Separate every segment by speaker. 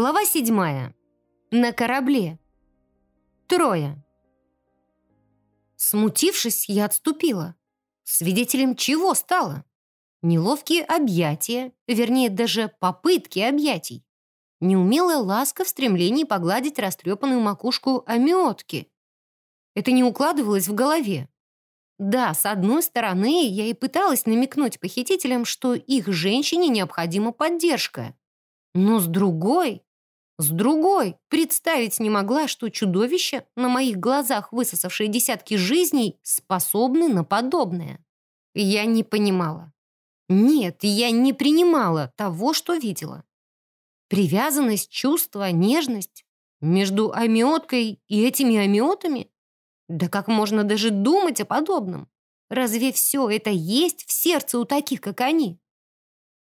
Speaker 1: Глава седьмая. На корабле. Трое. Смутившись, я отступила. Свидетелем чего стало? Неловкие объятия, вернее, даже попытки объятий. Неумелая ласка в стремлении погладить растрепанную макушку омиотки. Это не укладывалось в голове. Да, с одной стороны, я и пыталась намекнуть похитителям, что их женщине необходима поддержка. Но с другой... С другой, представить не могла, что чудовища, на моих глазах высосавшие десятки жизней, способны на подобное. Я не понимала. Нет, я не принимала того, что видела. Привязанность, чувство, нежность между омеоткой и этими омеотами? Да как можно даже думать о подобном? Разве все это есть в сердце у таких, как они?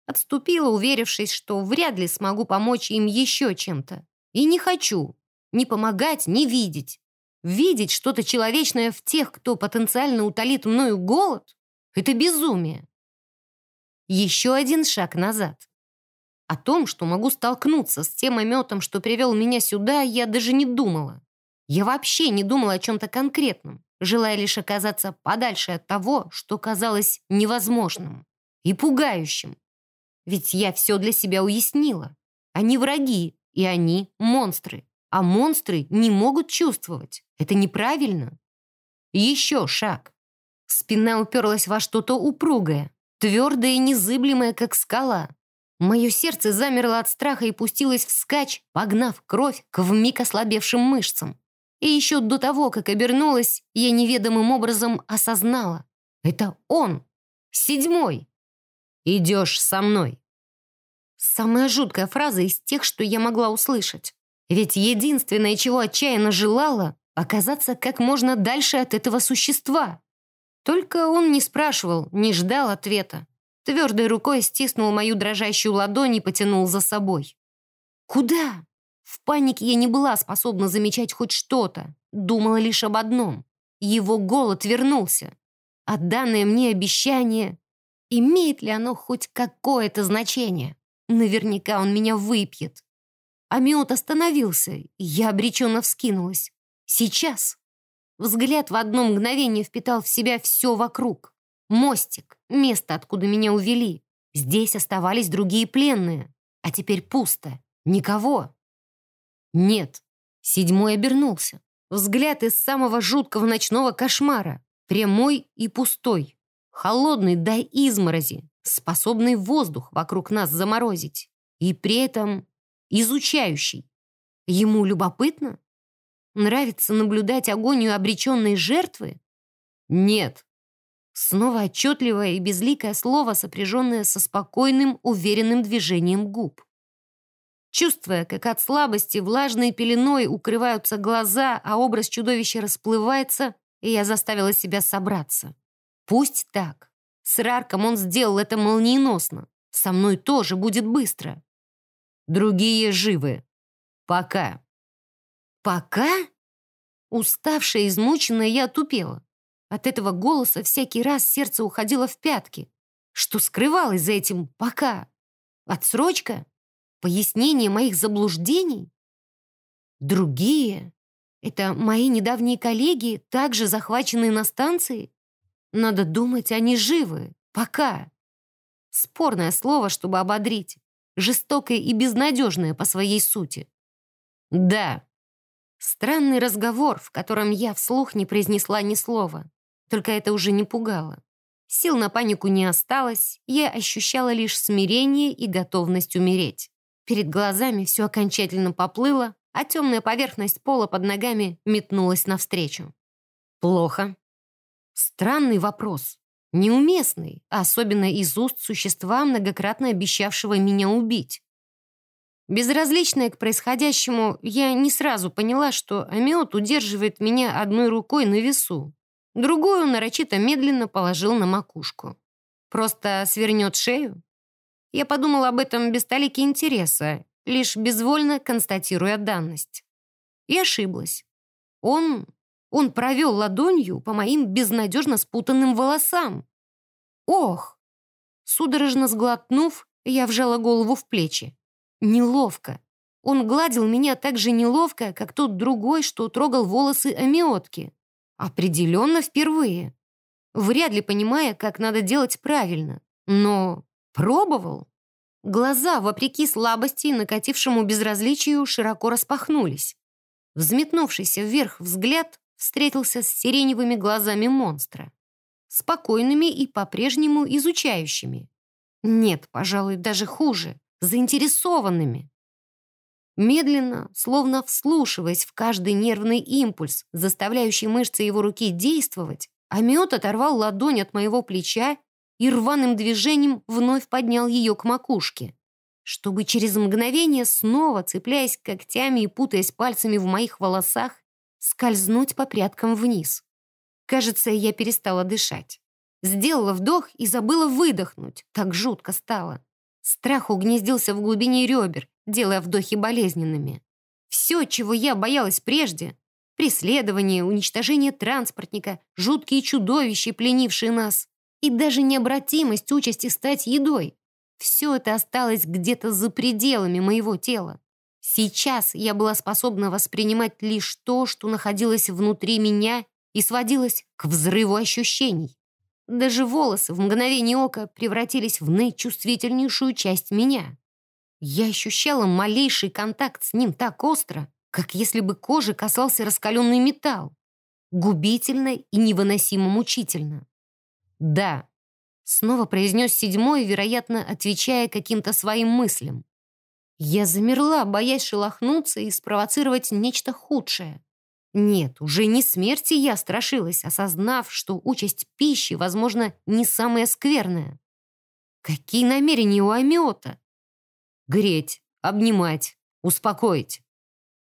Speaker 1: Отступила, уверившись, что вряд ли смогу помочь им еще чем-то. И не хочу ни помогать, ни видеть. Видеть что-то человечное в тех, кто потенциально утолит мною голод — это безумие. Еще один шаг назад. О том, что могу столкнуться с тем ометом, что привел меня сюда, я даже не думала. Я вообще не думала о чем-то конкретном, желая лишь оказаться подальше от того, что казалось невозможным и пугающим. Ведь я все для себя уяснила. Они враги, и они монстры. А монстры не могут чувствовать. Это неправильно. Еще шаг. Спина уперлась во что-то упругое, твердое и незыблемое, как скала. Мое сердце замерло от страха и пустилось вскачь, погнав кровь к вмиг ослабевшим мышцам. И еще до того, как обернулась, я неведомым образом осознала. Это он, седьмой. «Идешь со мной». Самая жуткая фраза из тех, что я могла услышать. Ведь единственное, чего отчаянно желала, оказаться как можно дальше от этого существа. Только он не спрашивал, не ждал ответа. Твердой рукой стиснул мою дрожащую ладонь и потянул за собой. «Куда?» В панике я не была способна замечать хоть что-то. Думала лишь об одном. Его голод вернулся. А данное мне обещание... Имеет ли оно хоть какое-то значение? Наверняка он меня выпьет. Амиот остановился, и я обреченно вскинулась. Сейчас. Взгляд в одно мгновение впитал в себя все вокруг. Мостик, место, откуда меня увели. Здесь оставались другие пленные. А теперь пусто. Никого. Нет. Седьмой обернулся. Взгляд из самого жуткого ночного кошмара. Прямой и пустой. Холодный до изморози, способный воздух вокруг нас заморозить. И при этом изучающий. Ему любопытно? Нравится наблюдать агонию обреченной жертвы? Нет. Снова отчетливое и безликое слово, сопряженное со спокойным, уверенным движением губ. Чувствуя, как от слабости влажной пеленой укрываются глаза, а образ чудовища расплывается, я заставила себя собраться. Пусть так. С Рарком он сделал это молниеносно. Со мной тоже будет быстро. Другие живы. Пока. Пока? Уставшая, измученная, я отупела. От этого голоса всякий раз сердце уходило в пятки. Что скрывалось за этим «пока»? Отсрочка? Пояснение моих заблуждений? Другие? Это мои недавние коллеги, также захваченные на станции? Надо думать, они живы. Пока. Спорное слово, чтобы ободрить. Жестокое и безнадежное по своей сути. Да. Странный разговор, в котором я вслух не произнесла ни слова. Только это уже не пугало. Сил на панику не осталось, я ощущала лишь смирение и готовность умереть. Перед глазами все окончательно поплыло, а темная поверхность пола под ногами метнулась навстречу. Плохо. Странный вопрос. Неуместный, особенно из уст существа, многократно обещавшего меня убить. Безразличная к происходящему, я не сразу поняла, что Амиот удерживает меня одной рукой на весу. Другую нарочито медленно положил на макушку. Просто свернет шею? Я подумала об этом без толики интереса, лишь безвольно констатируя данность. И ошиблась. Он... он провел ладонью по моим безнадежно спутанным волосам. Ох! Судорожно сглотнув, я вжала голову в плечи. Неловко. Он гладил меня так же неловко, как тот другой, что трогал волосы Амиотки. Определенно впервые. Вряд ли понимая, как надо делать правильно. Но пробовал. Глаза, вопреки слабости и накатившему безразличию, широко распахнулись. Взметнувшийся вверх взгляд встретился с сиреневыми глазами монстра. Спокойными и по-прежнему изучающими. Нет, пожалуй, даже хуже, заинтересованными. Медленно, словно вслушиваясь в каждый нервный импульс, заставляющий мышцы его руки действовать, Амиот оторвал ладонь от моего плеча и рваным движением вновь поднял ее к макушке, чтобы через мгновение снова, цепляясь когтями и путаясь пальцами в моих волосах, скользнуть по прядкам вниз. Кажется, я перестала дышать. Сделала вдох и забыла выдохнуть. Так жутко стало. Страх угнездился в глубине ребер, делая вдохи болезненными. Все, чего я боялась прежде — преследование, уничтожение транспортника, жуткие чудовища, пленившие нас, и даже необратимость участи стать едой — все это осталось где-то за пределами моего тела. Сейчас я была способна воспринимать лишь то, что находилось внутри меня и сводилось к взрыву ощущений. Даже волосы в мгновение ока превратились в наичувствительнейшую часть меня. Я ощущала малейший контакт с ним так остро, как если бы кожи касался раскаленный металл. Губительно и невыносимо мучительно. «Да», — снова произнес седьмой, вероятно, отвечая каким-то своим мыслям. Я замерла, боясь шелохнуться и спровоцировать нечто худшее. Нет, уже не смерти я страшилась, осознав, что участь пищи, возможно, не самая скверная. Какие намерения у Амиота? Греть, обнимать, успокоить.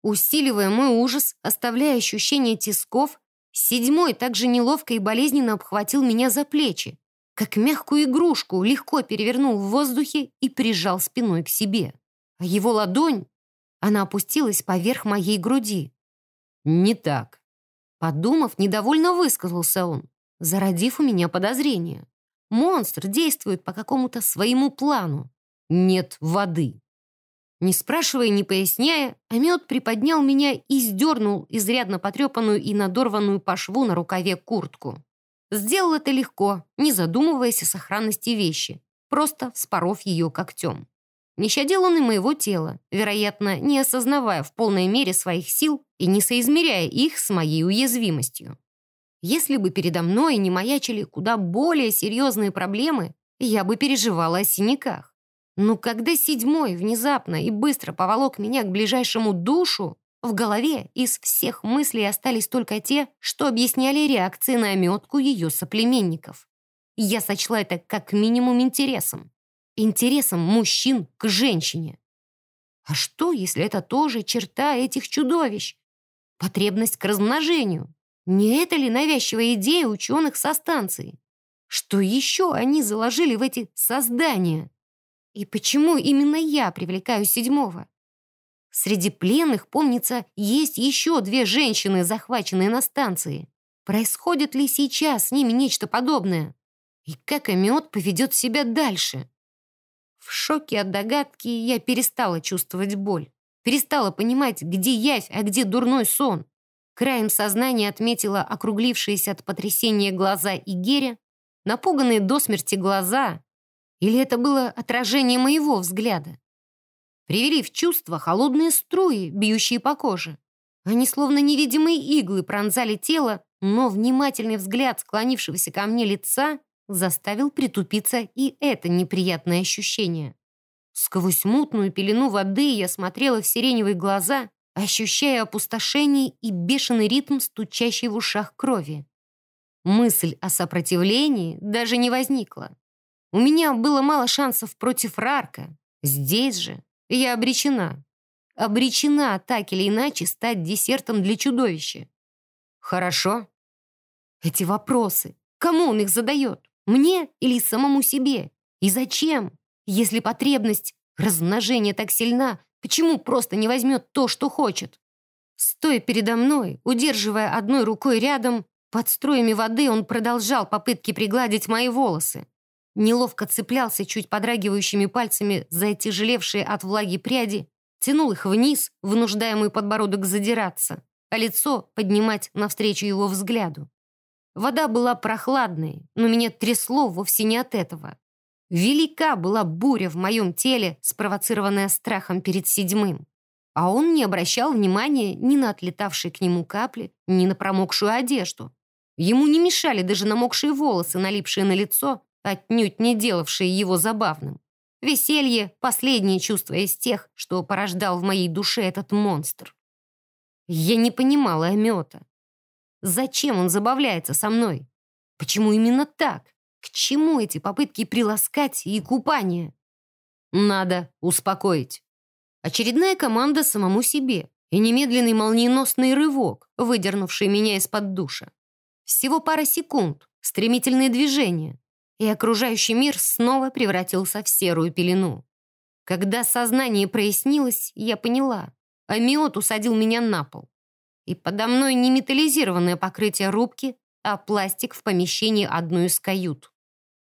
Speaker 1: Усиливая мой ужас, оставляя ощущение тисков, седьмой также неловко и болезненно обхватил меня за плечи, как мягкую игрушку легко перевернул в воздухе и прижал спиной к себе. Его ладонь, она опустилась поверх моей груди. «Не так». Подумав, недовольно высказался он, зародив у меня подозрение. Монстр действует по какому-то своему плану нет воды. Не спрашивая, не поясняя, Амет приподнял меня и сдернул изрядно потрепанную и надорванную по шву на рукаве куртку. Сделал это легко, не задумываясь о сохранности вещи, просто вспоров ее когтем. Не щадил он и моего тела, вероятно, не осознавая в полной мере своих сил и не соизмеряя их с моей уязвимостью. Если бы передо мной не маячили куда более серьезные проблемы, я бы переживала о синяках. Но когда седьмой внезапно и быстро поволок меня к ближайшему душу, в голове из всех мыслей остались только те, что объясняли реакции на ометку ее соплеменников. Я сочла это как минимум интересом. Интересом мужчин к женщине. А что, если это тоже черта этих чудовищ? Потребность к размножению. Не это ли навязчивая идея ученых со станции? Что еще они заложили в эти создания? И почему именно я привлекаю седьмого? Среди пленных, помнится, есть еще две женщины, захваченные на станции. Происходит ли сейчас с ними нечто подобное? И как Амиот поведет себя дальше? В шоке от догадки я перестала чувствовать боль. Перестала понимать, где явь, а где дурной сон. Краем сознания отметила округлившиеся от потрясения глаза Игеря, напуганные до смерти глаза, или это было отражение моего взгляда? Привели в чувство холодные струи, бьющие по коже. Они словно невидимые иглы пронзали тело, но внимательный взгляд склонившегося ко мне лица заставил притупиться и это неприятное ощущение. Сквозь мутную пелену воды я смотрела в сиреневые глаза, ощущая опустошение и бешеный ритм стучащей в ушах крови. Мысль о сопротивлении даже не возникла. У меня было мало шансов против Рарка. Здесь же я обречена. Обречена так или иначе стать десертом для чудовища. Хорошо? Эти вопросы. Кому он их задает? Мне или самому себе? И зачем? Если потребность размножения так сильна, почему просто не возьмет то, что хочет? Стоя передо мной, удерживая одной рукой рядом, под струями воды он продолжал попытки пригладить мои волосы. Неловко цеплялся чуть подрагивающими пальцами за тяжелевшие от влаги пряди, тянул их вниз, вынуждая мой подбородок задираться, а лицо поднимать навстречу его взгляду. Вода была прохладной, но меня трясло вовсе не от этого. Велика была буря в моем теле, спровоцированная страхом перед седьмым. А он не обращал внимания ни на отлетавшие к нему капли, ни на промокшую одежду. Ему не мешали даже намокшие волосы, налипшие на лицо, отнюдь не делавшие его забавным. Веселье — последнее чувство из тех, что порождал в моей душе этот монстр. Я не понимала Амета. Зачем он забавляется со мной? Почему именно так? К чему эти попытки приласкать и купание? Надо успокоить. Очередная команда самому себе и немедленный молниеносный рывок, выдернувший меня из-под душа. Всего пара секунд, стремительные движения, и окружающий мир снова превратился в серую пелену. Когда сознание прояснилось, я поняла. Амиот усадил меня на пол. И подо мной не металлизированное покрытие рубки, а пластик в помещении одной из кают.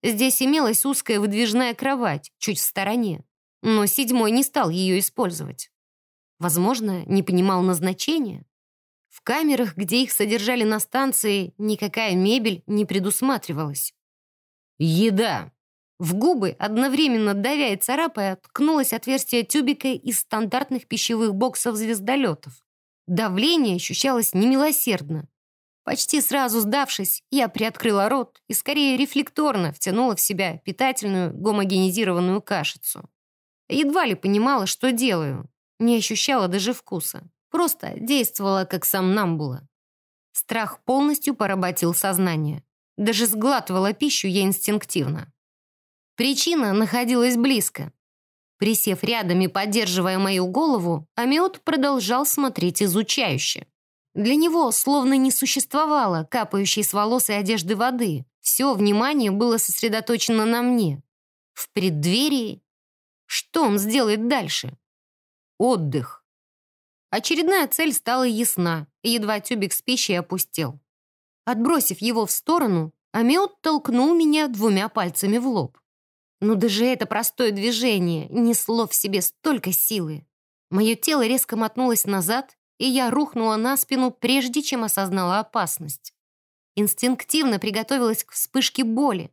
Speaker 1: Здесь имелась узкая выдвижная кровать, чуть в стороне, но седьмой не стал ее использовать. Возможно, не понимал назначения. В камерах, где их содержали на станции, никакая мебель не предусматривалась. «Еда!» В губы, одновременно давя и царапая, ткнулось отверстие тюбика из стандартных пищевых боксов звездолетов. Давление ощущалось немилосердно. Почти сразу сдавшись, я приоткрыла рот и скорее рефлекторно втянула в себя питательную гомогенизированную кашицу. Едва ли понимала, что делаю, не ощущала даже вкуса. Просто действовала, как сам намбула. Страх полностью поработил сознание. Даже сглатывала пищу я инстинктивно. Причина находилась близко. Присев рядом и поддерживая мою голову, Амиот продолжал смотреть изучающе. Для него словно не существовало капающей с волос и одежды воды. Все внимание было сосредоточено на мне. В преддверии... Что он сделает дальше? Отдых. Очередная цель стала ясна, едва тюбик с пищей опустел. Отбросив его в сторону, Амиот толкнул меня двумя пальцами в лоб. Но даже это простое движение несло в себе столько силы. Мое тело резко мотнулось назад, и я рухнула на спину, прежде чем осознала опасность. Инстинктивно приготовилась к вспышке боли.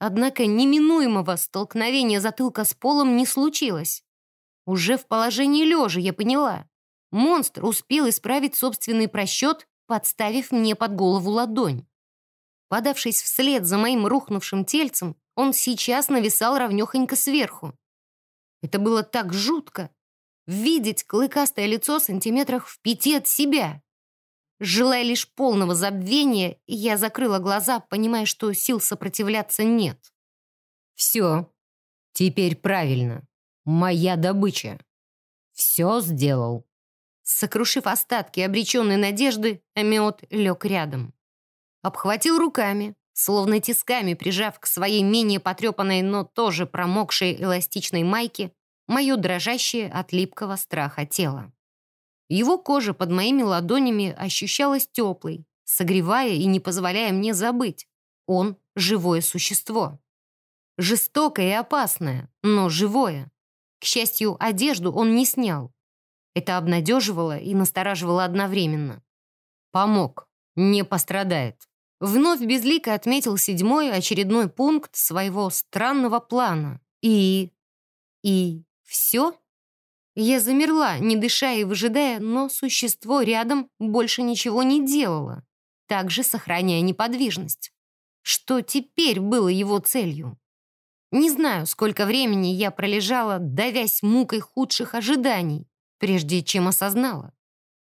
Speaker 1: Однако неминуемого столкновения затылка с полом не случилось. Уже в положении лежа я поняла. Монстр успел исправить собственный просчет, подставив мне под голову ладонь. Подавшись вслед за моим рухнувшим тельцем, он сейчас нависал ровнёхонько сверху. Это было так жутко, видеть клыкастое лицо сантиметрах в пяти от себя. Желая лишь полного забвения, я закрыла глаза, понимая, что сил сопротивляться нет. «Все. Теперь правильно. Моя добыча. Все сделал». Сокрушив остатки обреченной надежды, Амиот лег рядом. Обхватил руками, словно тисками прижав к своей менее потрепанной, но тоже промокшей эластичной майке, мое дрожащее от липкого страха тело. Его кожа под моими ладонями ощущалась теплой, согревая и не позволяя мне забыть. Он — живое существо. Жестокое и опасное, но живое. К счастью, одежду он не снял. Это обнадеживало и настораживало одновременно. Помог, не пострадает. Вновь безлико отметил седьмой очередной пункт своего странного плана. И... и... «Все?» Я замерла, не дыша и выжидая, но существо рядом больше ничего не делало, также сохраняя неподвижность. Что теперь было его целью? Не знаю, сколько времени я пролежала, давясь мукой худших ожиданий, прежде чем осознала.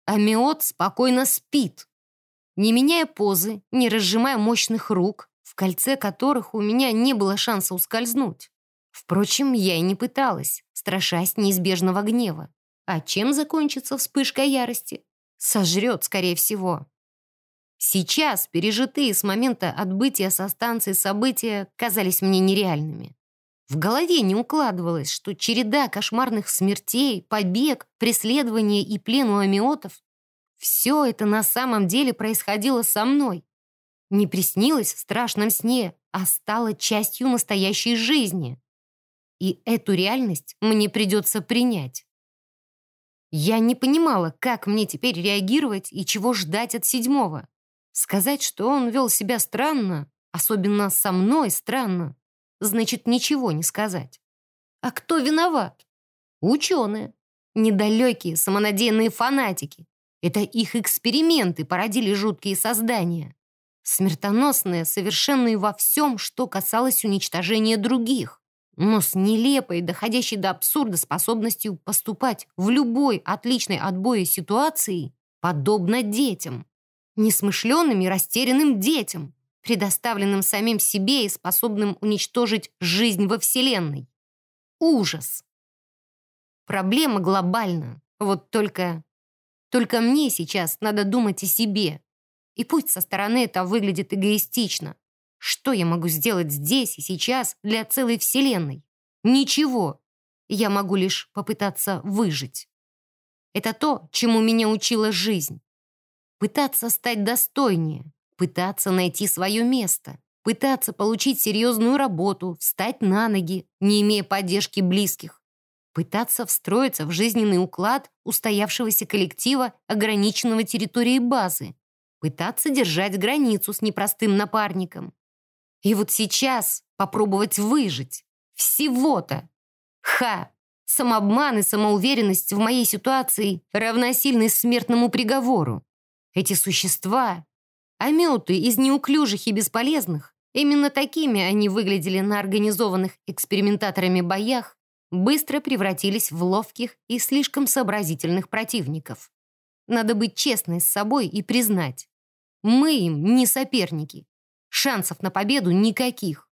Speaker 1: Амиот спокойно спит, не меняя позы, не разжимая мощных рук, в кольце которых у меня не было шанса ускользнуть. Впрочем, я и не пыталась, страшась неизбежного гнева. А чем закончится вспышка ярости? Сожрет, скорее всего. Сейчас пережитые с момента отбытия со станции события казались мне нереальными. В голове не укладывалось, что череда кошмарных смертей, побег, преследование и плен у амиотов — все это на самом деле происходило со мной. Не приснилось в страшном сне, а стало частью настоящей жизни и эту реальность мне придется принять. Я не понимала, как мне теперь реагировать и чего ждать от седьмого. Сказать, что он вел себя странно, особенно со мной странно, значит ничего не сказать. А кто виноват? Ученые. Недалекие, самонадеянные фанатики. Это их эксперименты породили жуткие создания. Смертоносные, совершенные во всем, что касалось уничтожения других. Но с нелепой, доходящей до абсурда способностью поступать в любой отличной от боя ситуации, подобно детям. Несмышленным и растерянным детям, предоставленным самим себе и способным уничтожить жизнь во Вселенной. Ужас. Проблема глобальна. Вот только... Только мне сейчас надо думать о себе. И пусть со стороны это выглядит эгоистично. Что я могу сделать здесь и сейчас для целой Вселенной? Ничего. Я могу лишь попытаться выжить. Это то, чему меня учила жизнь. Пытаться стать достойнее, пытаться найти свое место, пытаться получить серьезную работу, встать на ноги, не имея поддержки близких, пытаться встроиться в жизненный уклад устоявшегося коллектива, ограниченного территорией базы, пытаться держать границу с непростым напарником. И вот сейчас попробовать выжить. Всего-то. Ха! Самообман и самоуверенность в моей ситуации равносильны смертному приговору. Эти существа, ометы из неуклюжих и бесполезных, именно такими они выглядели на организованных экспериментаторами боях, быстро превратились в ловких и слишком сообразительных противников. Надо быть честной с собой и признать. Мы им не соперники. Шансов на победу никаких.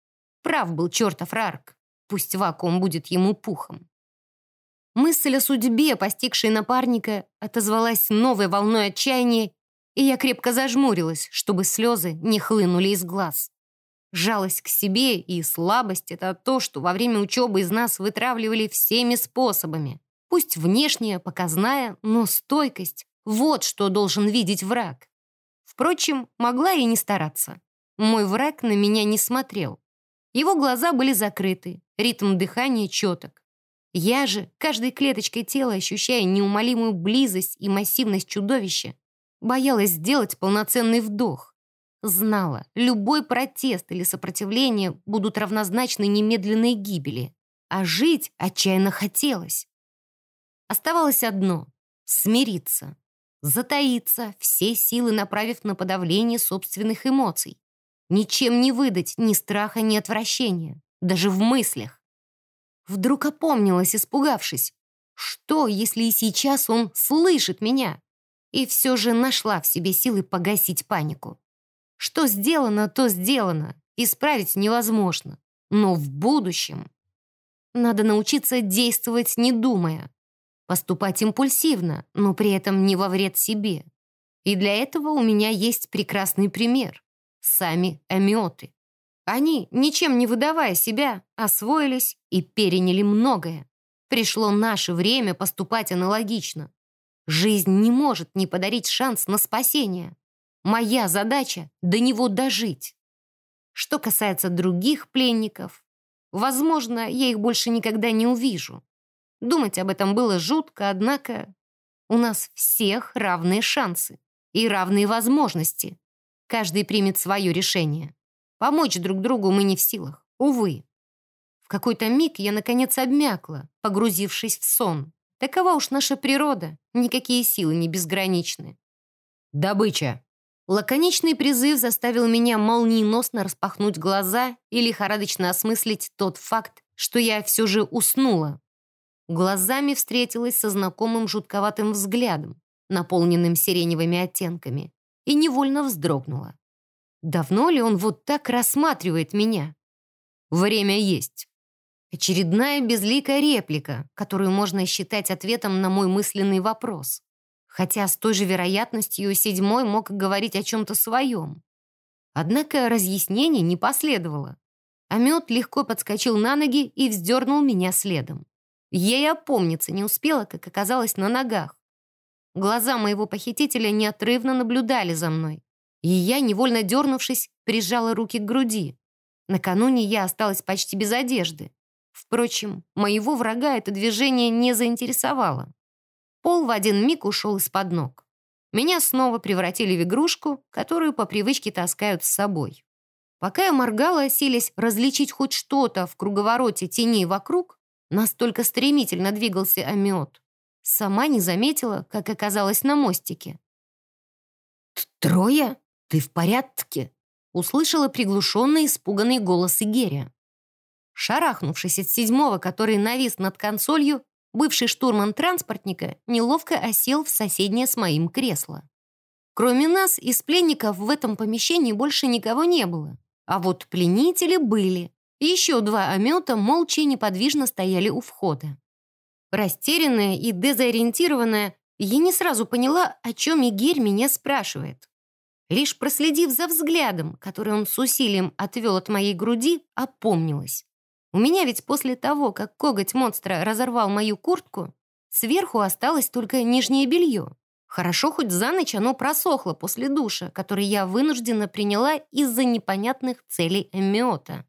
Speaker 1: Прав был чертов Рарк. Пусть вакуум будет ему пухом. Мысль о судьбе, постигшей напарника, отозвалась новой волной отчаяния, и я крепко зажмурилась, чтобы слезы не хлынули из глаз. Жалость к себе и слабость — это то, что во время учебы из нас вытравливали всеми способами. Пусть внешняя, показная, но стойкость — вот что должен видеть враг. Впрочем, могла и не стараться. Мой враг на меня не смотрел. Его глаза были закрыты, ритм дыхания четок. Я же, каждой клеточкой тела ощущая неумолимую близость и массивность чудовища, боялась сделать полноценный вдох. Знала, любой протест или сопротивление будут равнозначны немедленной гибели. А жить отчаянно хотелось. Оставалось одно — смириться. Затаиться, все силы направив на подавление собственных эмоций. Ничем не выдать ни страха, ни отвращения. Даже в мыслях. Вдруг опомнилась, испугавшись. Что, если и сейчас он слышит меня? И все же нашла в себе силы погасить панику. Что сделано, то сделано. Исправить невозможно. Но в будущем надо научиться действовать, не думая. Поступать импульсивно, но при этом не во вред себе. И для этого у меня есть прекрасный пример. Сами амиоты. Они, ничем не выдавая себя, освоились и переняли многое. Пришло наше время поступать аналогично. Жизнь не может не подарить шанс на спасение. Моя задача — до него дожить. Что касается других пленников, возможно, я их больше никогда не увижу. Думать об этом было жутко, однако у нас всех равные шансы и равные возможности. Каждый примет свое решение. Помочь друг другу мы не в силах, увы. В какой-то миг я, наконец, обмякла, погрузившись в сон. Такова уж наша природа, никакие силы не безграничны. «Добыча!» Лаконичный призыв заставил меня молниеносно распахнуть глаза и лихорадочно осмыслить тот факт, что я все же уснула. Глазами встретилась со знакомым жутковатым взглядом, наполненным сиреневыми оттенками, и невольно вздрогнула. Давно ли он вот так рассматривает меня? Время есть. Очередная безликая реплика, которую можно считать ответом на мой мысленный вопрос хотя с той же вероятностью седьмой мог говорить о чем-то своем. Однако разъяснений не последовало. Амет легко подскочил на ноги и вздернул меня следом. Ей опомниться не успела, как оказалось на ногах. Глаза моего похитителя неотрывно наблюдали за мной, и я, невольно дернувшись, прижала руки к груди. Накануне я осталась почти без одежды. Впрочем, моего врага это движение не заинтересовало. Пол в один миг ушел из-под ног. Меня снова превратили в игрушку, которую по привычке таскают с собой. Пока я моргала, силясь различить хоть что-то в круговороте теней вокруг, настолько стремительно двигался амиот. Сама не заметила, как оказалась на мостике. «Трое? Ты в порядке?» услышала приглушенный испуганный голос Игерия. Шарахнувшись от седьмого, который навис над консолью, бывший штурман транспортника неловко осел в соседнее с моим кресло. Кроме нас, из пленников в этом помещении больше никого не было. А вот пленители были. Еще два омета молча и неподвижно стояли у входа. Растерянная и дезориентированная, я не сразу поняла, о чем Игерь меня спрашивает. Лишь проследив за взглядом, который он с усилием отвел от моей груди, опомнилась. У меня ведь после того, как коготь монстра разорвал мою куртку, сверху осталось только нижнее белье. Хорошо, хоть за ночь оно просохло после душа, который я вынуждена приняла из-за непонятных целей эмиота.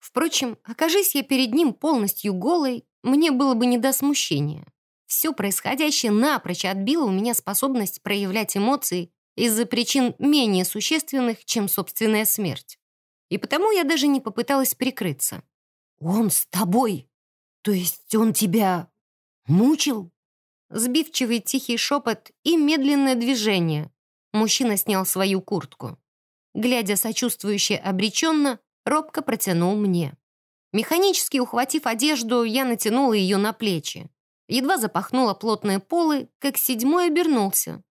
Speaker 1: Впрочем, окажись я перед ним полностью голой, мне было бы не до смущения. Все происходящее напрочь отбило у меня способность проявлять эмоции из-за причин менее существенных, чем собственная смерть. И потому я даже не попыталась прикрыться. «Он с тобой? То есть он тебя мучил?» Сбивчивый тихий шепот и медленное движение. Мужчина снял свою куртку. Глядя сочувствующе обреченно, робко протянул мне. Механически ухватив одежду, я натянула ее на плечи. Едва запахнула плотные полы, как седьмой обернулся.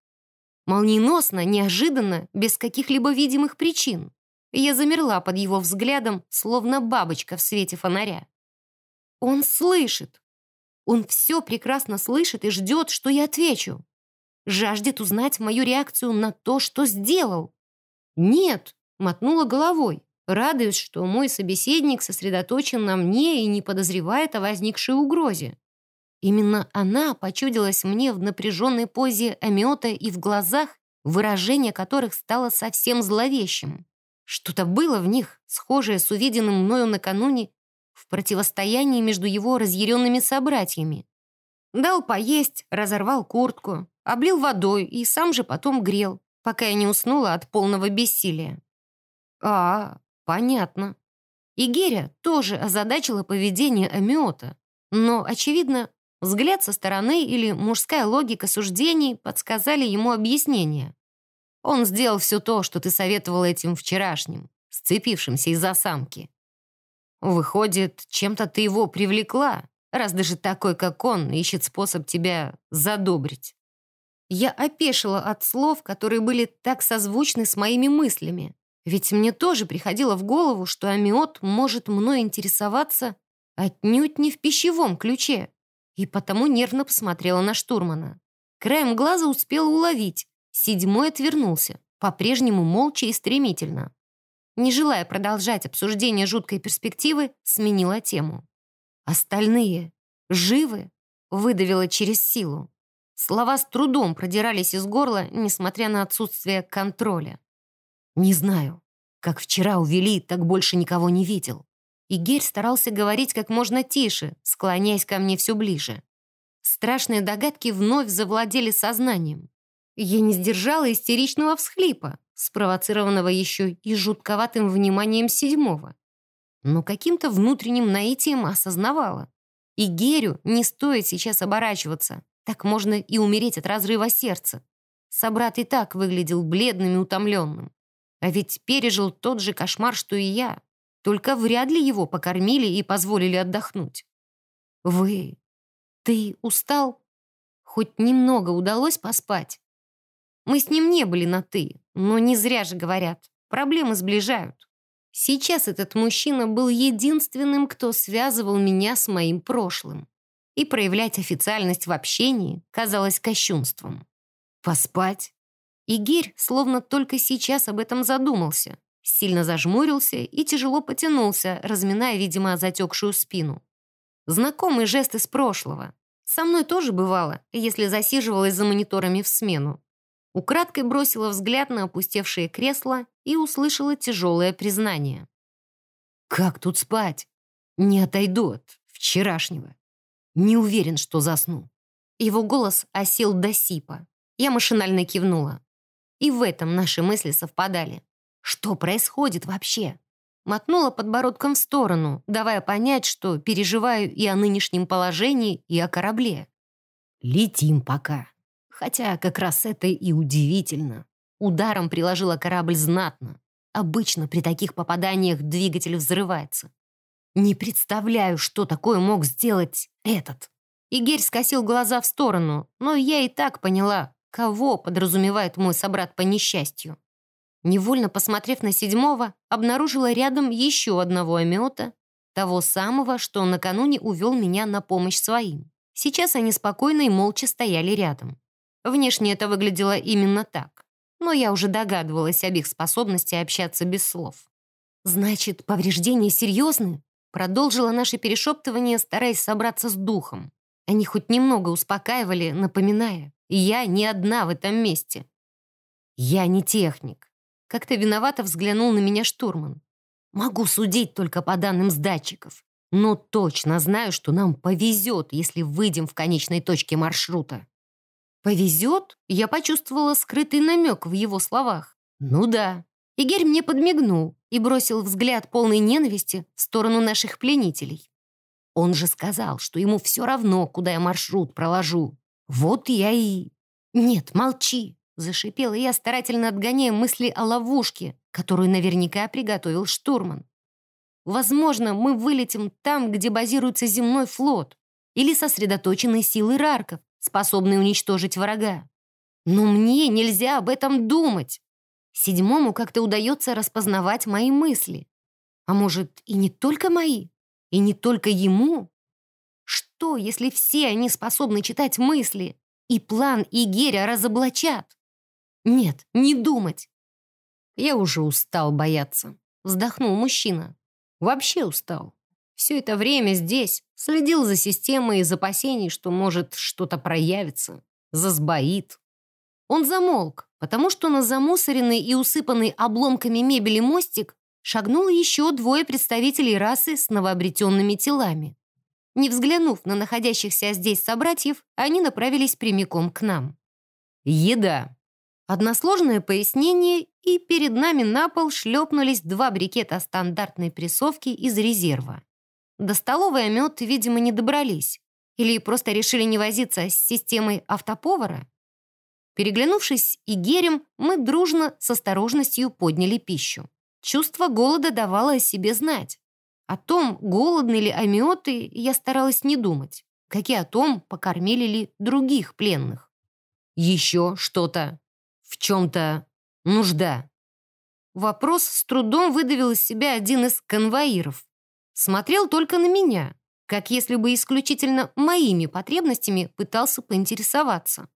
Speaker 1: Молниеносно, неожиданно, без каких-либо видимых причин. Я замерла под его взглядом, словно бабочка в свете фонаря. Он слышит. Он все прекрасно слышит и ждет, что я отвечу. Жаждет узнать мою реакцию на то, что сделал. «Нет», — мотнула головой, радуясь, что мой собеседник сосредоточен на мне и не подозревает о возникшей угрозе. Именно она почудилась мне в напряженной позе омета и в глазах, выражение которых стало совсем зловещим. Что-то было в них, схожее с увиденным мною накануне в противостоянии между его разъяренными собратьями. Дал поесть, разорвал куртку, облил водой и сам же потом грел, пока я не уснула от полного бессилия. А, понятно. И Геря тоже озадачила поведение Амиота, но, очевидно, Взгляд со стороны или мужская логика суждений подсказали ему объяснение. Он сделал все то, что ты советовал этим вчерашним, сцепившимся из-за самки. Выходит, чем-то ты его привлекла, раз даже такой, как он, ищет способ тебя задобрить. Я опешила от слов, которые были так созвучны с моими мыслями. Ведь мне тоже приходило в голову, что амиот может мной интересоваться отнюдь не в пищевом ключе и потому нервно посмотрела на штурмана. Краем глаза успела уловить. Седьмой отвернулся, по-прежнему молча и стремительно. Не желая продолжать обсуждение жуткой перспективы, сменила тему. «Остальные живы?» — выдавила через силу. Слова с трудом продирались из горла, несмотря на отсутствие контроля. «Не знаю. Как вчера увели, так больше никого не видел. И Герь старался говорить как можно тише, склоняясь ко мне все ближе. Страшные догадки вновь завладели сознанием. Я не сдержала истеричного всхлипа, спровоцированного еще и жутковатым вниманием седьмого. Но каким-то внутренним наитием осознавала. И Герю не стоит сейчас оборачиваться, так можно и умереть от разрыва сердца. Собрат и так выглядел бледным и утомленным. А ведь пережил тот же кошмар, что и я. Только вряд ли его покормили и позволили отдохнуть. Вы... Ты устал? Хоть немного удалось поспать? Мы с ним не были на «ты», но не зря же говорят. Проблемы сближают. Сейчас этот мужчина был единственным, кто связывал меня с моим прошлым. И проявлять официальность в общении казалось кощунством. Поспать? Игирь словно только сейчас об этом задумался сильно зажмурился и тяжело потянулся, разминая, видимо, затекшую спину. Знакомый жест из прошлого. Со мной тоже бывало, если засиживалась за мониторами в смену. Украдкой бросила взгляд на опустевшее кресло и услышала тяжелое признание. «Как тут спать? Не отойду от вчерашнего. Не уверен, что засну». Его голос осел до сипа. Я машинально кивнула. И в этом наши мысли совпадали. Что происходит вообще? Мотнула подбородком в сторону, давая понять, что переживаю и о нынешнем положении, и о корабле. Летим пока. Хотя как раз это и удивительно. Ударом приложила корабль знатно. Обычно при таких попаданиях двигатель взрывается. Не представляю, что такое мог сделать этот. Игерь скосил глаза в сторону, но я и так поняла, кого подразумевает мой собрат по несчастью. Невольно посмотрев на седьмого, обнаружила рядом еще одного амиота, того самого, что накануне увел меня на помощь своим. Сейчас они спокойно и молча стояли рядом. Внешне это выглядело именно так, но я уже догадывалась об их способности общаться без слов. «Значит, повреждения серьезны?» Продолжила наше перешептывание, стараясь собраться с духом. Они хоть немного успокаивали, напоминая, я не одна в этом месте. Я не техник. Как-то виновато взглянул на меня штурман. Могу судить только по данным с датчиков. Но точно знаю, что нам повезет, если выйдем в конечной точке маршрута. «Повезет?» Я почувствовала скрытый намек в его словах. «Ну да». Игерь мне подмигнул и бросил взгляд полной ненависти в сторону наших пленителей. Он же сказал, что ему все равно, куда я маршрут проложу. Вот я и... Нет, молчи. Зашипела я, старательно отгоняя мысли о ловушке, которую наверняка приготовил штурман. Возможно, мы вылетим там, где базируется земной флот, или сосредоточенные силы рарков, способные уничтожить врага. Но мне нельзя об этом думать. Седьмому как-то удается распознавать мои мысли. А может, и не только мои, и не только ему. Что, если все они способны читать мысли, и план Игеря разоблачат? Нет, не думать. Я уже устал бояться. Вздохнул мужчина. Вообще устал. Все это время здесь следил за системой из опасений, что может что-то проявиться, засбоит. Он замолк, потому что на замусоренный и усыпанный обломками мебели мостик шагнуло еще двое представителей расы с новообретенными телами. Не взглянув на находящихся здесь собратьев, они направились прямиком к нам. «Еда», Односложное пояснение, и перед нами на пол шлепнулись два брикета стандартной прессовки из резерва. До столовой омет, видимо, не добрались. Или просто решили не возиться с системой автоповара? Переглянувшись и герем, мы дружно с осторожностью подняли пищу. Чувство голода давало о себе знать. О том, голодны ли амиоты, я старалась не думать, как и о том, покормили ли других пленных. «Еще что-то», в чем-то нужда. Вопрос с трудом выдавил из себя один из конвоиров. Смотрел только на меня, как если бы исключительно моими потребностями пытался поинтересоваться.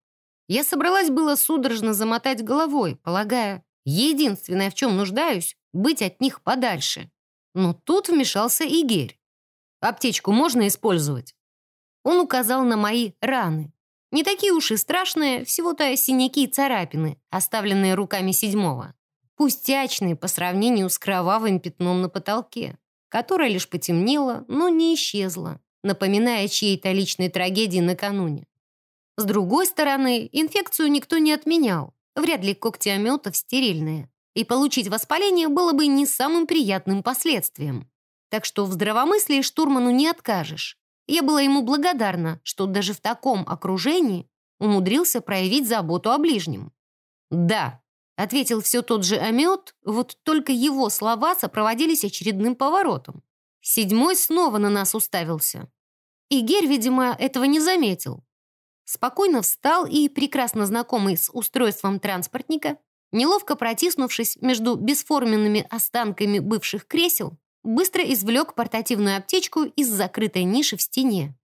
Speaker 1: Я собралась было судорожно замотать головой, полагая, единственное, в чем нуждаюсь, быть от них подальше. Но тут вмешался Игерь. «Аптечку можно использовать?» Он указал на мои раны. Не такие уж и страшные, всего-то синяки и царапины, оставленные руками седьмого. Пустячные по сравнению с кровавым пятном на потолке, которое лишь потемнело, но не исчезло, напоминая чьей-то личной трагедии накануне. С другой стороны, инфекцию никто не отменял. Вряд ли когти ометов стерильные. И получить воспаление было бы не самым приятным последствием. Так что в здравомыслии штурману не откажешь. Я была ему благодарна, что даже в таком окружении умудрился проявить заботу о ближнем. «Да», — ответил все тот же Амет, вот только его слова сопроводились очередным поворотом. Седьмой снова на нас уставился. Игерь, видимо, этого не заметил. Спокойно встал и, прекрасно знакомый с устройством транспортника, неловко протиснувшись между бесформенными останками бывших кресел, быстро извлек портативную аптечку из закрытой ниши в стене.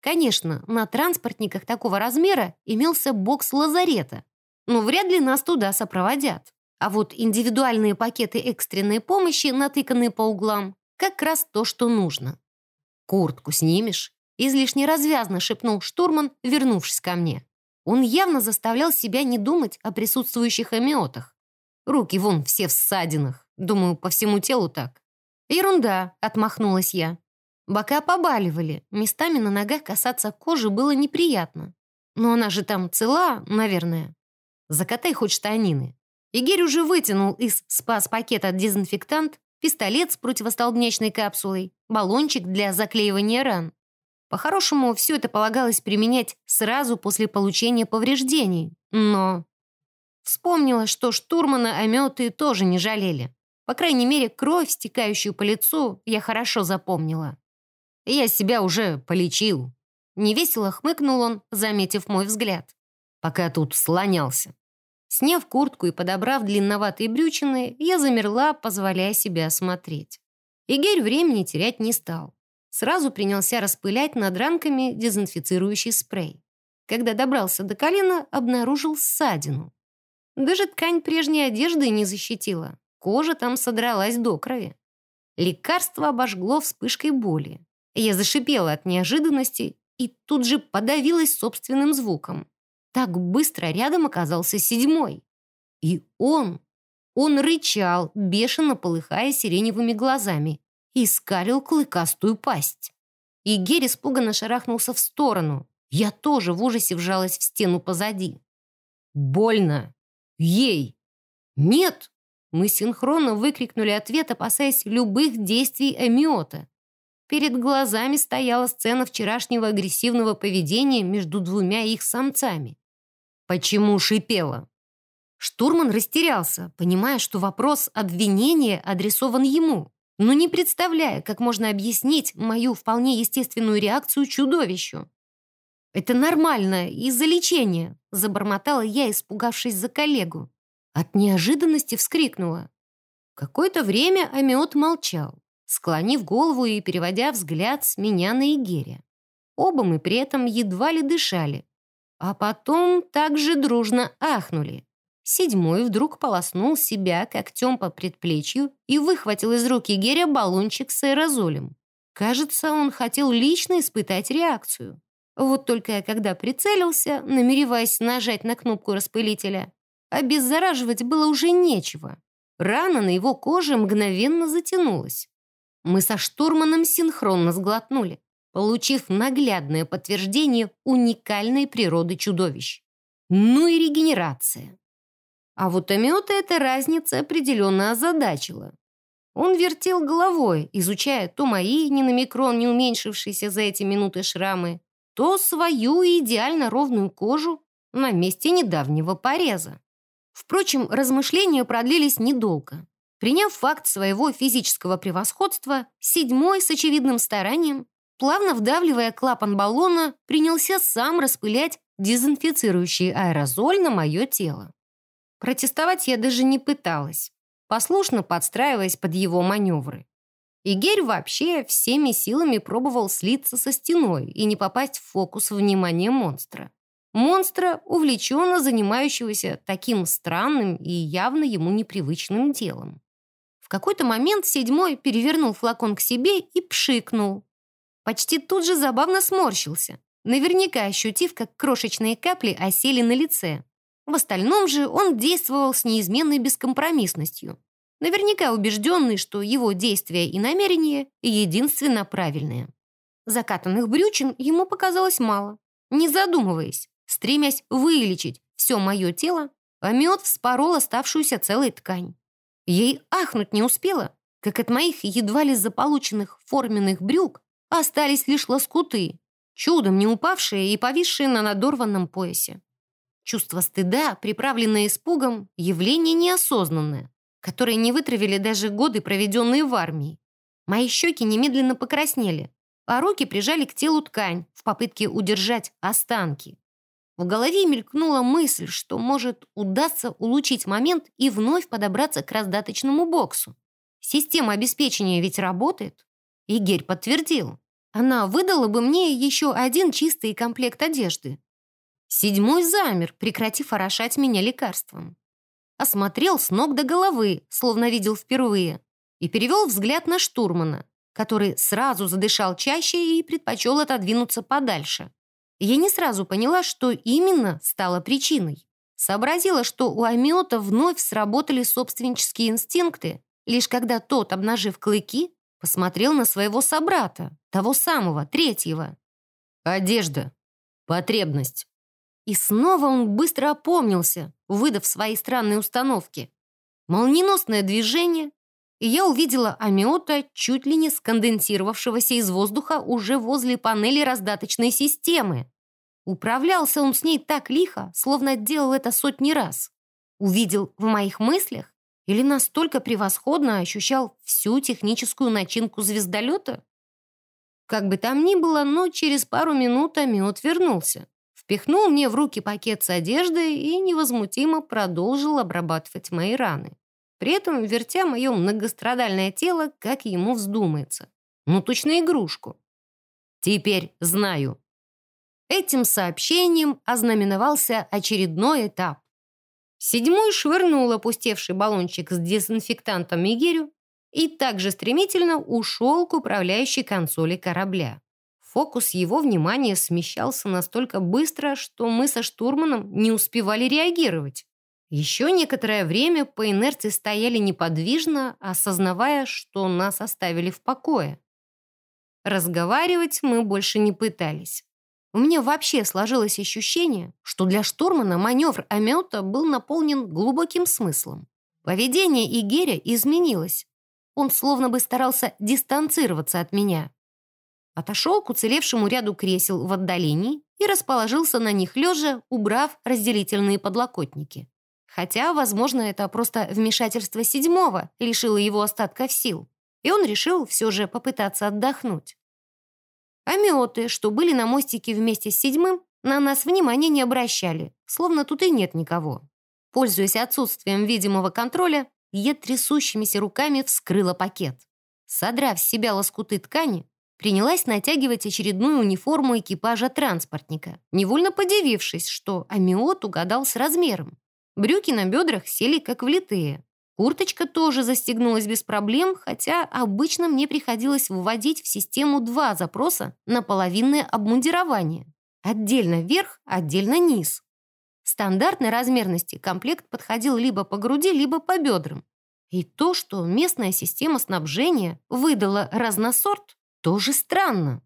Speaker 1: Конечно, на транспортниках такого размера имелся бокс лазарета, но вряд ли нас туда сопроводят. А вот индивидуальные пакеты экстренной помощи, натыканные по углам, как раз то, что нужно. «Куртку снимешь?» — излишне развязно шепнул штурман, вернувшись ко мне. Он явно заставлял себя не думать о присутствующих амиотах. Руки вон все в ссадинах. Думаю, по всему телу так. «Ерунда», — отмахнулась я. Бока побаливали, местами на ногах касаться кожи было неприятно. Но она же там цела, наверное. Закатай хоть штанины. Игорь уже вытянул из спас-пакета дезинфектант, пистолет с противостолбнячной капсулой, баллончик для заклеивания ран. По-хорошему, все это полагалось применять сразу после получения повреждений, но... Вспомнила, что штурмана ометы тоже не жалели. По крайней мере, кровь, стекающую по лицу, я хорошо запомнила. Я себя уже полечил. Невесело хмыкнул он, заметив мой взгляд. Пока тут слонялся. Сняв куртку и подобрав длинноватые брючины, я замерла, позволяя себя осмотреть. Игерь времени терять не стал. Сразу принялся распылять над ранками дезинфицирующий спрей. Когда добрался до колена, обнаружил ссадину. Даже ткань прежней одежды не защитила. Кожа там содралась до крови. Лекарство обожгло вспышкой боли. Я зашипела от неожиданности и тут же подавилась собственным звуком. Так быстро рядом оказался седьмой. И он, он рычал, бешено полыхая сиреневыми глазами, и скалил клыкастую пасть. И Герри испуганно шарахнулся в сторону. Я тоже в ужасе вжалась в стену позади. «Больно! Ей!» «Нет!» Мы синхронно выкрикнули ответ, опасаясь любых действий Эмиота. Перед глазами стояла сцена вчерашнего агрессивного поведения между двумя их самцами. Почему шипела? Штурман растерялся, понимая, что вопрос обвинения адресован ему, но не представляя, как можно объяснить мою вполне естественную реакцию чудовищу. «Это нормально, из-за лечения», — забормотала я, испугавшись за коллегу. От неожиданности вскрикнула. Какое-то время Амиот молчал склонив голову и переводя взгляд с меня на Игеря. Оба мы при этом едва ли дышали, а потом также дружно ахнули. Седьмой вдруг полоснул себя когтем по предплечью и выхватил из руки Геря баллончик с аэрозолем. Кажется, он хотел лично испытать реакцию. Вот только когда прицелился, намереваясь нажать на кнопку распылителя, обеззараживать было уже нечего. Рана на его коже мгновенно затянулась. Мы со штурманом синхронно сглотнули, получив наглядное подтверждение уникальной природы чудовищ. Ну и регенерация. А вот Амиота эта разница определенно озадачила. Он вертел головой, изучая то мои, ни на микрон не уменьшившиеся за эти минуты шрамы, то свою идеально ровную кожу на месте недавнего пореза. Впрочем, размышления продлились недолго. Приняв факт своего физического превосходства, седьмой с очевидным старанием, плавно вдавливая клапан баллона, принялся сам распылять дезинфицирующий аэрозоль на мое тело. Протестовать я даже не пыталась, послушно подстраиваясь под его маневры. Игерь вообще всеми силами пробовал слиться со стеной и не попасть в фокус внимания монстра. Монстра, увлеченно занимающегося таким странным и явно ему непривычным делом какой-то момент седьмой перевернул флакон к себе и пшикнул. Почти тут же забавно сморщился, наверняка ощутив, как крошечные капли осели на лице. В остальном же он действовал с неизменной бескомпромиссностью. Наверняка убежденный, что его действия и намерения единственно правильные. Закатанных брючин ему показалось мало. Не задумываясь, стремясь вылечить все мое тело, помет вспорол оставшуюся целой ткань. Ей ахнуть не успела, как от моих едва ли заполученных форменных брюк остались лишь лоскуты, чудом не упавшие и повисшие на надорванном поясе. Чувство стыда, приправленное испугом, явление неосознанное, которое не вытравили даже годы, проведенные в армии. Мои щеки немедленно покраснели, а руки прижали к телу ткань в попытке удержать останки. В голове мелькнула мысль, что, может, удастся улучшить момент и вновь подобраться к раздаточному боксу. Система обеспечения ведь работает. Игерь подтвердил. Она выдала бы мне еще один чистый комплект одежды. Седьмой замер, прекратив орошать меня лекарством. Осмотрел с ног до головы, словно видел впервые, и перевел взгляд на штурмана, который сразу задышал чаще и предпочел отодвинуться подальше. Я не сразу поняла, что именно стало причиной. Сообразила, что у Амиота вновь сработали собственнические инстинкты, лишь когда тот, обнажив клыки, посмотрел на своего собрата, того самого, третьего. «Одежда. Потребность. И снова он быстро опомнился, выдав свои странные установки. Молниеносное движение, и я увидела амиота, чуть ли не сконденсировавшегося из воздуха уже возле панели раздаточной системы. Управлялся он с ней так лихо, словно делал это сотни раз. Увидел в моих мыслях или настолько превосходно ощущал всю техническую начинку звездолета? Как бы там ни было, но через пару минут амиот вернулся. Впихнул мне в руки пакет с одеждой и невозмутимо продолжил обрабатывать мои раны при этом вертя мое многострадальное тело, как ему вздумается. Ну, точно игрушку. Теперь знаю. Этим сообщением ознаменовался очередной этап. Седьмой швырнул опустевший баллончик с дезинфектантом Мигерю и также стремительно ушел к управляющей консоли корабля. Фокус его внимания смещался настолько быстро, что мы со штурманом не успевали реагировать. Еще некоторое время по инерции стояли неподвижно, осознавая, что нас оставили в покое. Разговаривать мы больше не пытались. У меня вообще сложилось ощущение, что для штурмана маневр Амета был наполнен глубоким смыслом. Поведение Игеря изменилось. Он словно бы старался дистанцироваться от меня. Отошел к уцелевшему ряду кресел в отдалении и расположился на них лежа, убрав разделительные подлокотники. Хотя, возможно, это просто вмешательство седьмого лишило его остатков сил, и он решил все же попытаться отдохнуть. Амиоты, что были на мостике вместе с седьмым, на нас внимания не обращали, словно тут и нет никого. Пользуясь отсутствием видимого контроля, я трясущимися руками вскрыла пакет. Содрав с себя лоскуты ткани, принялась натягивать очередную униформу экипажа транспортника, невольно подивившись, что амиот угадал с размером. Брюки на бедрах сели как влитые. Курточка тоже застегнулась без проблем, хотя обычно мне приходилось вводить в систему два запроса на половинное обмундирование. Отдельно верх, отдельно низ. Стандартной размерности комплект подходил либо по груди, либо по бедрам. И то, что местная система снабжения выдала разносорт, тоже странно.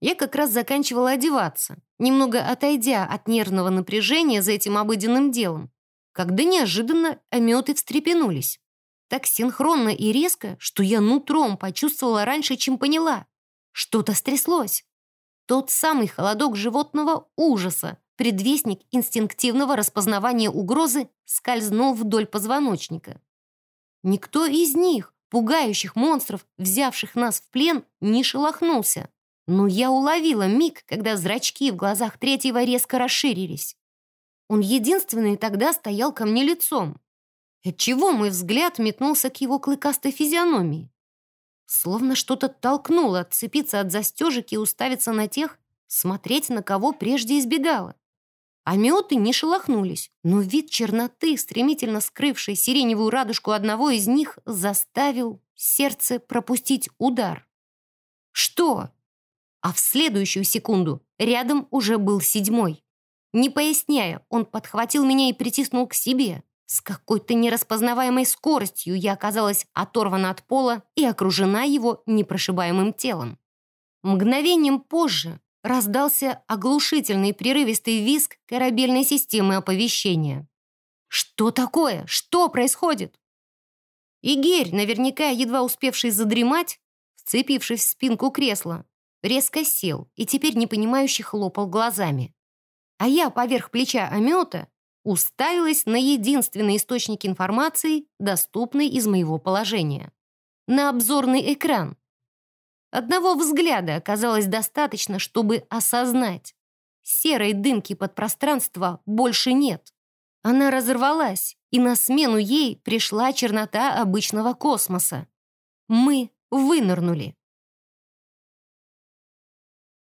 Speaker 1: Я как раз заканчивала одеваться, немного отойдя от нервного напряжения за этим обыденным делом, когда неожиданно ометы встрепенулись. Так синхронно и резко, что я нутром почувствовала раньше, чем поняла. Что-то стряслось. Тот самый холодок животного ужаса, предвестник инстинктивного распознавания угрозы, скользнул вдоль позвоночника. Никто из них, пугающих монстров, взявших нас в плен, не шелохнулся. Но я уловила миг, когда зрачки в глазах третьего резко расширились. Он единственный тогда стоял ко мне лицом. Отчего мой взгляд метнулся к его клыкастой физиономии? Словно что-то толкнуло отцепиться от застежек и уставиться на тех, смотреть на кого прежде избегала. А мёты не шелохнулись, но вид черноты, стремительно скрывшей сиреневую радужку одного из них, заставил сердце пропустить удар. Что? А в следующую секунду рядом уже был седьмой. Не поясняя, он подхватил меня и притиснул к себе. С какой-то нераспознаваемой скоростью я оказалась оторвана от пола и окружена его непрошибаемым телом. Мгновением позже раздался оглушительный прерывистый визг корабельной системы оповещения. «Что такое? Что происходит?» Игерь, наверняка едва успевший задремать, вцепившись в спинку кресла, резко сел и теперь непонимающе хлопал глазами а я поверх плеча омета уставилась на единственный источник информации, доступный из моего положения. На обзорный экран. Одного взгляда оказалось достаточно, чтобы осознать. Серой дымки подпространства больше нет. Она разорвалась, и на смену ей пришла чернота обычного космоса. Мы вынырнули.